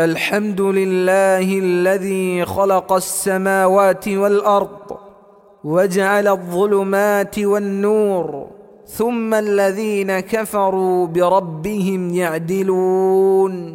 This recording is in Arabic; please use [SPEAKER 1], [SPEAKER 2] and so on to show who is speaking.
[SPEAKER 1] الحمد لله الذي خلق السماوات والأرض وجعل الظلمات والنور ثم الذين كفروا بربهم يعدلون.